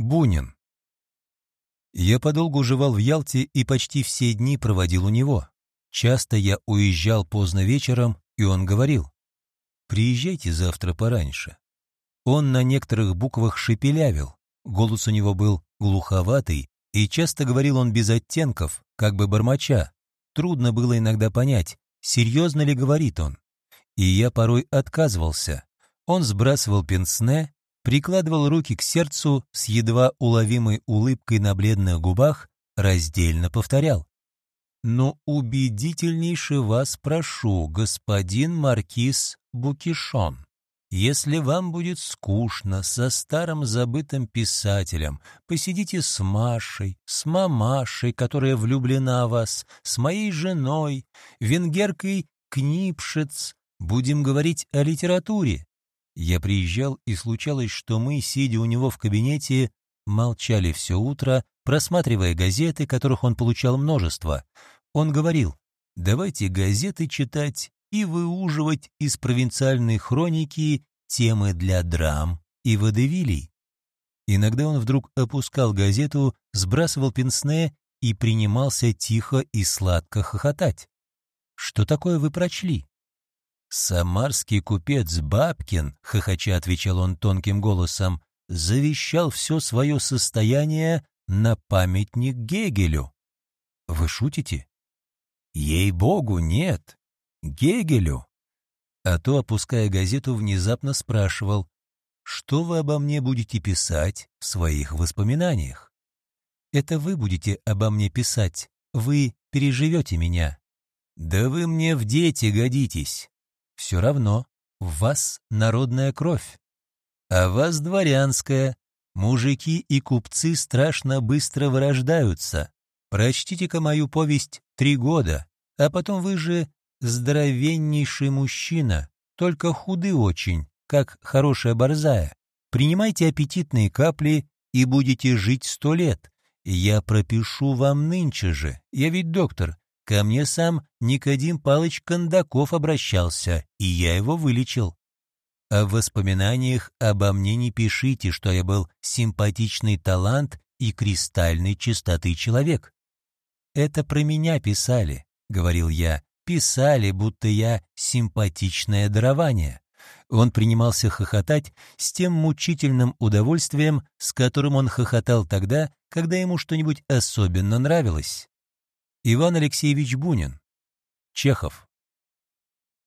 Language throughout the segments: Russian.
Бунин. Я подолгу жевал в Ялте и почти все дни проводил у него. Часто я уезжал поздно вечером, и он говорил, «Приезжайте завтра пораньше». Он на некоторых буквах шепелявил, голос у него был глуховатый, и часто говорил он без оттенков, как бы бормоча. Трудно было иногда понять, серьезно ли говорит он. И я порой отказывался. Он сбрасывал пенсне, прикладывал руки к сердцу с едва уловимой улыбкой на бледных губах, раздельно повторял. «Но убедительнейше вас прошу, господин маркиз Букишон, если вам будет скучно со старым забытым писателем, посидите с Машей, с мамашей, которая влюблена в вас, с моей женой, венгеркой Книпшец, будем говорить о литературе, я приезжал, и случалось, что мы, сидя у него в кабинете, молчали все утро, просматривая газеты, которых он получал множество. Он говорил, давайте газеты читать и выуживать из провинциальной хроники темы для драм и водевилей. Иногда он вдруг опускал газету, сбрасывал пенсне и принимался тихо и сладко хохотать. «Что такое вы прочли?» «Самарский купец Бабкин», — хохоча отвечал он тонким голосом, завещал все свое состояние на памятник Гегелю. «Вы шутите?» «Ей-богу, нет! Гегелю!» А то, опуская газету, внезапно спрашивал, «Что вы обо мне будете писать в своих воспоминаниях?» «Это вы будете обо мне писать, вы переживете меня». «Да вы мне в дети годитесь!» Все равно, в вас народная кровь, а вас дворянская. Мужики и купцы страшно быстро вырождаются. Прочтите-ка мою повесть «Три года», а потом вы же здоровеннейший мужчина, только худы очень, как хорошая борзая. Принимайте аппетитные капли и будете жить сто лет. Я пропишу вам нынче же, я ведь доктор, Ко мне сам Никодим Палыч Кондаков обращался, и я его вылечил. А в воспоминаниях обо мне не пишите, что я был симпатичный талант и кристальной чистоты человек. Это про меня писали, — говорил я, — писали, будто я симпатичное дарование. Он принимался хохотать с тем мучительным удовольствием, с которым он хохотал тогда, когда ему что-нибудь особенно нравилось. Иван Алексеевич Бунин. Чехов.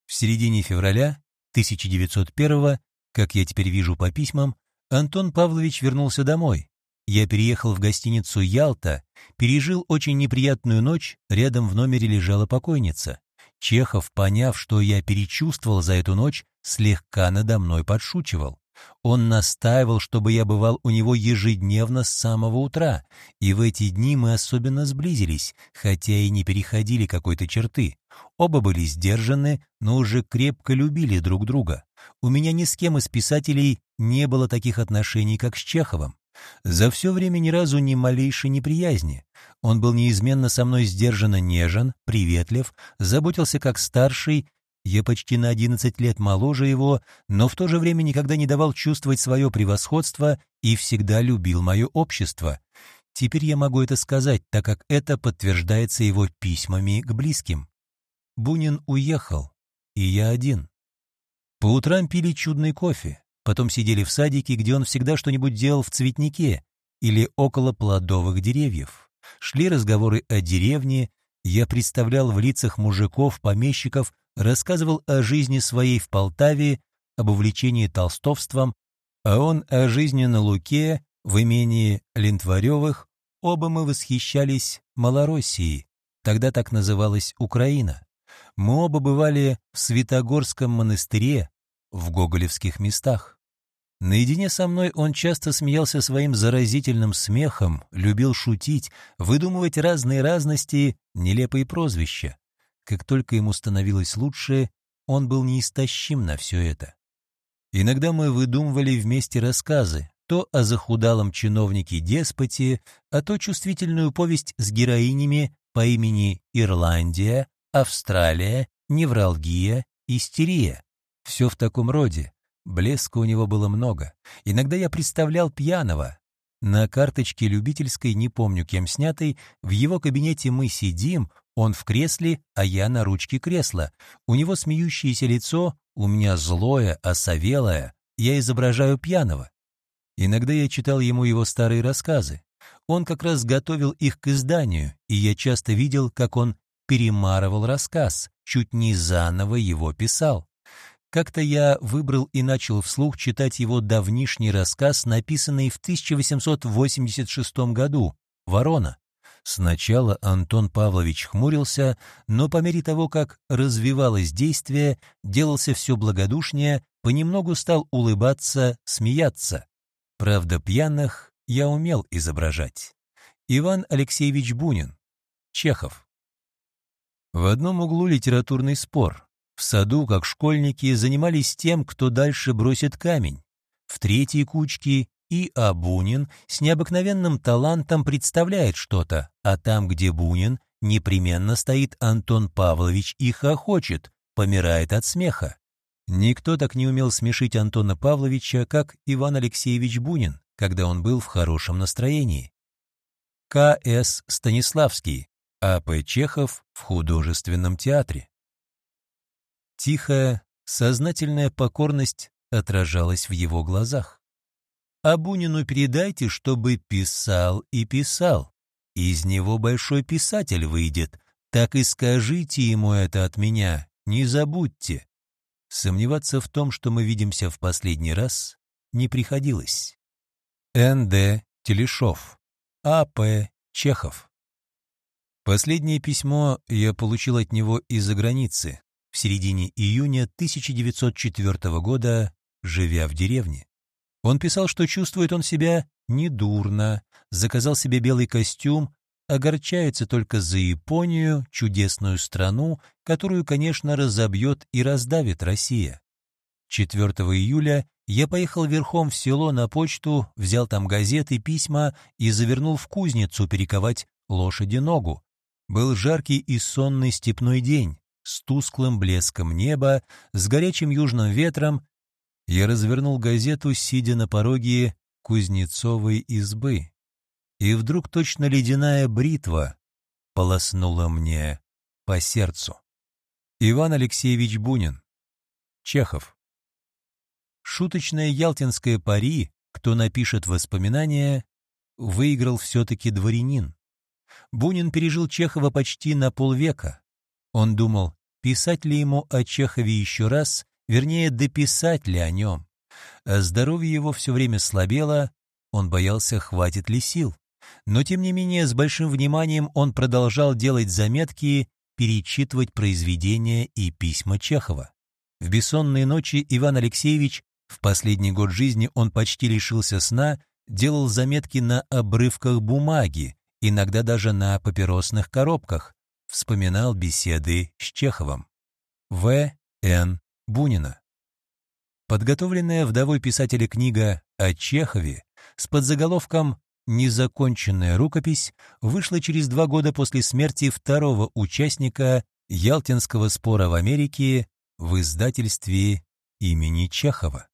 В середине февраля 1901 как я теперь вижу по письмам, Антон Павлович вернулся домой. Я переехал в гостиницу «Ялта», пережил очень неприятную ночь, рядом в номере лежала покойница. Чехов, поняв, что я перечувствовал за эту ночь, слегка надо мной подшучивал. Он настаивал, чтобы я бывал у него ежедневно с самого утра, и в эти дни мы особенно сблизились, хотя и не переходили какой-то черты. Оба были сдержаны, но уже крепко любили друг друга. У меня ни с кем из писателей не было таких отношений, как с Чеховым. За все время ни разу ни малейшей неприязни. Он был неизменно со мной сдержанно нежен, приветлив, заботился как старший я почти на 11 лет моложе его, но в то же время никогда не давал чувствовать свое превосходство и всегда любил мое общество. Теперь я могу это сказать, так как это подтверждается его письмами к близким. Бунин уехал, и я один. По утрам пили чудный кофе, потом сидели в садике, где он всегда что-нибудь делал в цветнике или около плодовых деревьев. Шли разговоры о деревне, я представлял в лицах мужиков, помещиков, рассказывал о жизни своей в Полтаве, об увлечении толстовством, а он о жизни на Луке, в имении Лентваревых, оба мы восхищались Малороссией, тогда так называлась Украина. Мы оба бывали в Святогорском монастыре, в гоголевских местах. Наедине со мной он часто смеялся своим заразительным смехом, любил шутить, выдумывать разные разности, нелепые прозвища. Как только ему становилось лучше, он был неистощим на все это. Иногда мы выдумывали вместе рассказы, то о захудалом чиновнике-деспоте, а то чувствительную повесть с героинями по имени Ирландия, Австралия, невралгия, истерия. Все в таком роде. Блеска у него было много. Иногда я представлял пьяного. На карточке любительской, не помню кем снятой, в его кабинете мы сидим, он в кресле, а я на ручке кресла. У него смеющееся лицо, у меня злое, осовелое. Я изображаю пьяного. Иногда я читал ему его старые рассказы. Он как раз готовил их к изданию, и я часто видел, как он перемарывал рассказ, чуть не заново его писал. Как-то я выбрал и начал вслух читать его давнишний рассказ, написанный в 1886 году «Ворона». Сначала Антон Павлович хмурился, но по мере того, как развивалось действие, делался все благодушнее, понемногу стал улыбаться, смеяться. Правда, пьяных я умел изображать. Иван Алексеевич Бунин. Чехов. В одном углу литературный спор. В саду, как школьники, занимались тем, кто дальше бросит камень. В третьей кучке и А. Бунин с необыкновенным талантом представляет что-то, а там, где Бунин, непременно стоит Антон Павлович и хохочет, помирает от смеха. Никто так не умел смешить Антона Павловича, как Иван Алексеевич Бунин, когда он был в хорошем настроении. К.С. Станиславский, А.П. Чехов в художественном театре. Тихая, сознательная покорность отражалась в его глазах. А Бунину передайте, чтобы писал и писал. Из него большой писатель выйдет. Так и скажите ему это от меня, не забудьте. Сомневаться в том, что мы видимся в последний раз, не приходилось. Н.Д. Телешов. А.П. Чехов. Последнее письмо я получил от него из-за границы, в середине июня 1904 года, живя в деревне. Он писал, что чувствует он себя недурно, заказал себе белый костюм, огорчается только за Японию, чудесную страну, которую, конечно, разобьет и раздавит Россия. 4 июля я поехал верхом в село на почту, взял там газеты, письма и завернул в кузницу перековать лошади ногу. Был жаркий и сонный степной день с тусклым блеском неба, с горячим южным ветром. Я развернул газету, сидя на пороге Кузнецовой избы. И вдруг точно ледяная бритва полоснула мне по сердцу. Иван Алексеевич Бунин. Чехов. Шуточное ялтинское пари, кто напишет воспоминания, выиграл все-таки дворянин. Бунин пережил Чехова почти на полвека. Он думал, писать ли ему о Чехове еще раз, вернее, дописать ли о нем. А здоровье его все время слабело, он боялся, хватит ли сил. Но, тем не менее, с большим вниманием он продолжал делать заметки, перечитывать произведения и письма Чехова. В бессонные ночи Иван Алексеевич, в последний год жизни он почти лишился сна, делал заметки на обрывках бумаги, иногда даже на папиросных коробках, вспоминал беседы с Чеховым. В. Н. Бунина. Подготовленная вдовой писателя книга о Чехове с подзаголовком «Незаконченная рукопись» вышла через два года после смерти второго участника Ялтинского спора в Америке в издательстве имени Чехова.